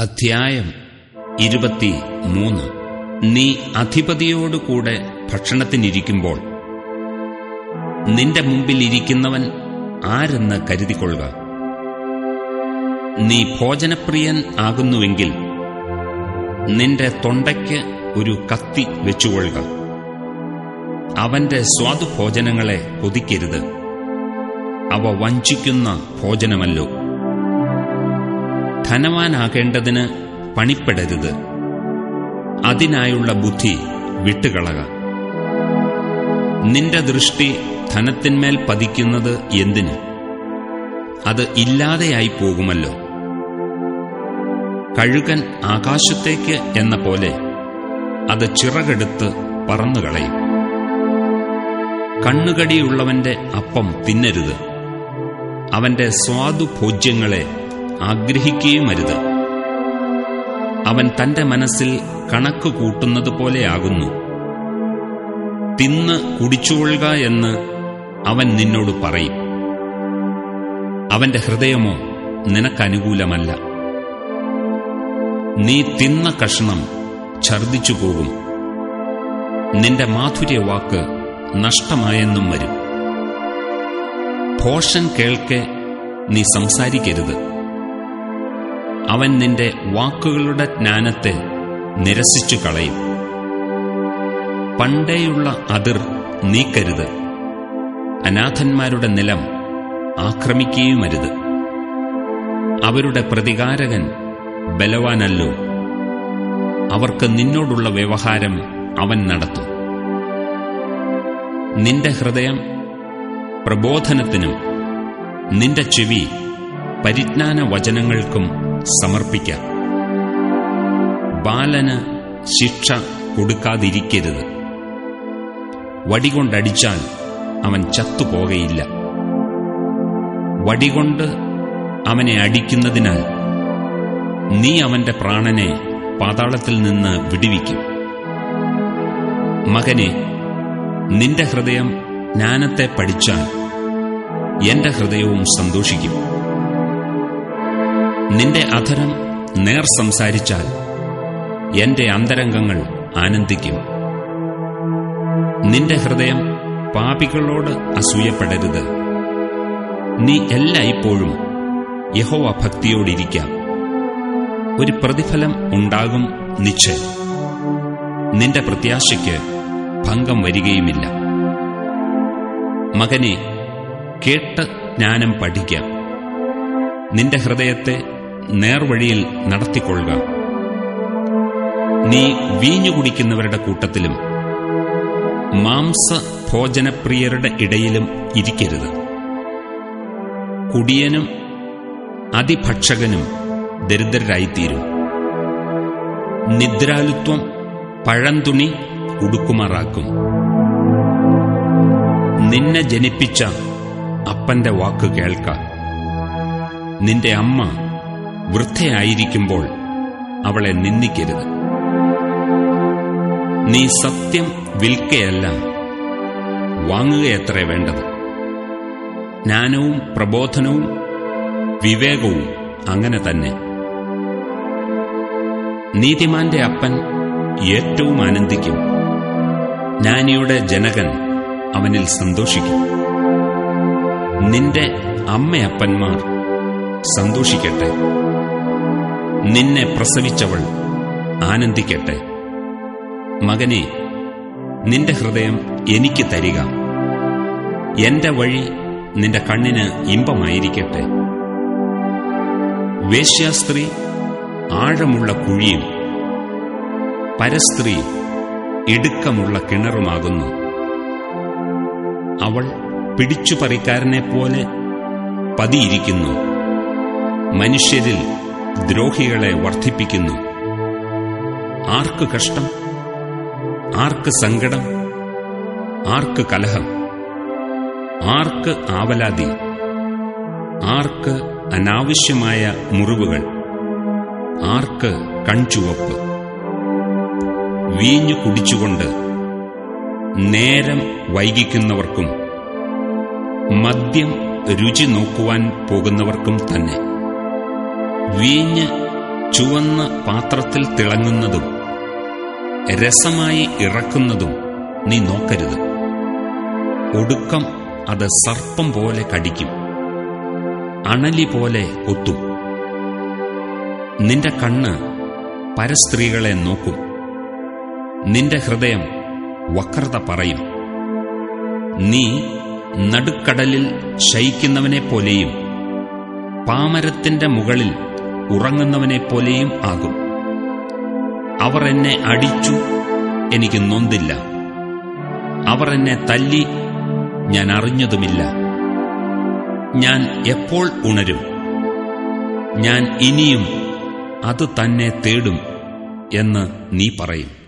അധ്യായം ഇരുപത്തി മൂന്ന് നീ അധിപതിയോടുകൂടെ ഭക്ഷണത്തിനിരിക്കുമ്പോൾ നിന്റെ മുമ്പിൽ ഇരിക്കുന്നവൻ ആരെന്ന് കരുതിക്കൊള്ളുക. നീ ഭോജനപ്രിയൻ ആകുന്നുവെങ്കിൽ നിന്റെ തൊണ്ടയ്ക്ക് ഒരു കത്തി വെച്ചുകൊള്ളുക. അവന്റെ സ്വാദുഭോജനങ്ങളെ കൊതിക്കരുത്. അവ വഞ്ചിക്കുന്ന ഭോജനമല്ലോ. ധനവാനാകേണ്ടതിന് പണിപ്പെടരുത്. അതിനായുള്ള ബുദ്ധി വിട്ടുകളക. നിന്റെ ദൃഷ്ടി ധനത്തിന്മേൽ പതിക്കുന്നത് എന്തിന്? അത് ഇല്ലാതെയായി പോകുമല്ലോ. കഴുകൻ ആകാശത്തേക്ക് എന്ന പോലെ അത് ചിറകെടുത്ത് പറന്നുകളയും. കണ്ണുകടിയുള്ളവന്റെ അപ്പം തിന്നരുത്. അവന്റെ സ്വാദുഭോജ്യങ്ങളെ ആഗ്രഹിക്കുകയുമരുത് അവൻ തന്റെ മനസ്സിൽ കണക്ക് കൂട്ടുന്നത് പോലെയാകുന്നു. തിന്ന് കുടിച്ചുകൊള്ളുക എന്ന് അവൻ നിന്നോട് പറയും. അവന്റെ ഹൃദയമോ നിനക്കനുകൂലമല്ല നീ തിന്ന കഷ്ണം ഛർദിച്ചു പോകും. നിന്റെ മാധുര്യവാക്ക് നഷ്ടമായെന്നും വരും. ഭോഷൻ കേൾക്കെ നീ സംസാരിക്കരുത്. അവൻ നിന്റെ വാക്കുകളുടെ ജ്ഞാനത്തെ നിരസിച്ചു കളയും പണ്ടേയുള്ള അതിർ നീക്കരുത്. അനാഥന്മാരുടെ നിലം ആക്രമിക്കുകയുമരുത്. അവരുടെ പ്രതികാരകൻ ബലവാനല്ലോ. അവർക്ക് നിന്നോടുള്ള വ്യവഹാരം അവൻ നടത്തും. നിന്റെ ഹൃദയം പ്രബോധനത്തിനും നിന്റെ ചെവി പരിജ്ഞാന വചനങ്ങൾക്കും സമർപ്പിക്കാം. ബാലന് ശിക്ഷ കൊടുക്കാതിരിക്കരുത്. വടികൊണ്ടടിച്ചാൽ അവൻ ചത്തുപോകയില്ല. വടികൊണ്ട് അവനെ അടിക്കുന്നതിനാൽ നീ അവന്റെ പ്രാണനെ പാതാളത്തിൽ നിന്ന് വിടുവിക്കും. മകനെ നിന്റെ ഹൃദയം ജ്ഞാനത്തെ പഠിച്ചാൽ എന്റെ ഹൃദയവും സന്തോഷിക്കും. നിന്റെ അധരം നേർ സംസാരിച്ചാൽ എന്റെ അന്തരംഗങ്ങൾ ആനന്ദിക്കും. നിന്റെ ഹൃദയം പാപികളോട് അസൂയപ്പെടരുത്. നീ എല്ലായ്പ്പോഴും യഹോവ ഭക്തിയോടിരിക്കാം. ഒരു പ്രതിഫലം ഉണ്ടാകും നിശ്ചയം. നിന്റെ പ്രത്യാശയ്ക്ക് ഭംഗം വരികയുമില്ല. മകനെ കേട്ട ജ്ഞാനം പഠിക്കാം. നിന്റെ ഹൃദയത്തെ നേർവഴിയിൽ നടത്തിക്കൊള്ളുക. നീ വീഞ്ഞു കുടിക്കുന്നവരുടെ കൂട്ടത്തിലും മാംസ ഭോജനപ്രിയരുടെ ഇടയിലും ഇരിക്കരുത്. കുടിയനും അതിഭക്ഷകനും ദരിദ്രരായിത്തീരും. നിദ്രാലുത്വം പഴന്തുണി ഉടുക്കുമാറാക്കും. നിന്നെ ജനിപ്പിച്ച അപ്പന്റെ വാക്ക് കേൾക്ക. നിന്റെ അമ്മ വൃദ്ധയായിരിക്കുമ്പോൾ അവളെ നിന്ദിക്കരുത്. നീ സത്യം വിൽക്കയല്ല വാങ്ങുകയത്രേ വേണ്ടത്. ജ്ഞാനവും പ്രബോധനവും വിവേകവും അങ്ങനെ തന്നെ. നീതിമാന്റെ അപ്പൻ ഏറ്റവും ആനന്ദിക്കും. ജ്ഞാനിയുടെ ജനകൻ അവനിൽ സന്തോഷിക്കും. നിന്റെ അമ്മയപ്പന്മാർ സന്തോഷിക്കട്ടെ. നിന്നെ പ്രസവിച്ചവൾ ആനന്ദിക്കട്ടെ. മകനെ നിന്റെ ഹൃദയം എനിക്ക് തരിക. എന്റെ വഴി നിന്റെ കണ്ണിന് ഇമ്പമായിരിക്കട്ടെ. വേശ്യാസ്ത്രീ ആഴമുള്ള കുഴിയും പരസ്ത്രീ ഇടുക്കമുള്ള കിണറുമാകുന്നു. അവൾ പിടിച്ചുപറിക്കാരനെ പോലെ പതിയിരിക്കുന്നു. മനുഷ്യരിൽ ദ്രോഹികളെ വർദ്ധിപ്പിക്കുന്നു ആർക്ക് കഷ്ടം? ആർക്ക് സങ്കടം? ആർക്ക് കലഹം? ആർക്ക് ആവലാതി? ആർക്ക് അനാവശ്യമായ മുറിവുകൾ? ആർക്ക് കൺചുവപ്പ്? വീഞ്ഞു കുടിച്ചുകൊണ്ട് നേരം വൈകിക്കുന്നവർക്കും മദ്യം രുചി നോക്കുവാൻ പോകുന്നവർക്കും തന്നെ. വീഞ്ഞ് ചുവന്ന പാത്രത്തിൽ തിളങ്ങുന്നതും രസമായി ഇറക്കുന്നതും നീ നോക്കരുത്. ഒടുക്കം അത് സർപ്പം പോലെ കടിക്കും. അണലി പോലെ കൊത്തും നിന്റെ കണ്ണ് പരസ്ത്രീകളെ നോക്കും. നിന്റെ ഹൃദയം വക്രത പറയും. നീ നടുക്കടലിൽ ശയിക്കുന്നവനെപ്പോലെയും പാമരത്തിന്റെ മുകളിൽ ഉറങ്ങുന്നവനെപ്പോലെയും ആകും. അവർ എന്നെ അടിച്ചു എനിക്ക് നൊന്തില്ല. അവർ എന്നെ തല്ലി ഞാൻ അറിഞ്ഞതുമില്ല. ഞാൻ എപ്പോൾ ഉണരും? ഞാൻ ഇനിയും അത് തന്നെ തേടും എന്ന് നീ പറയും.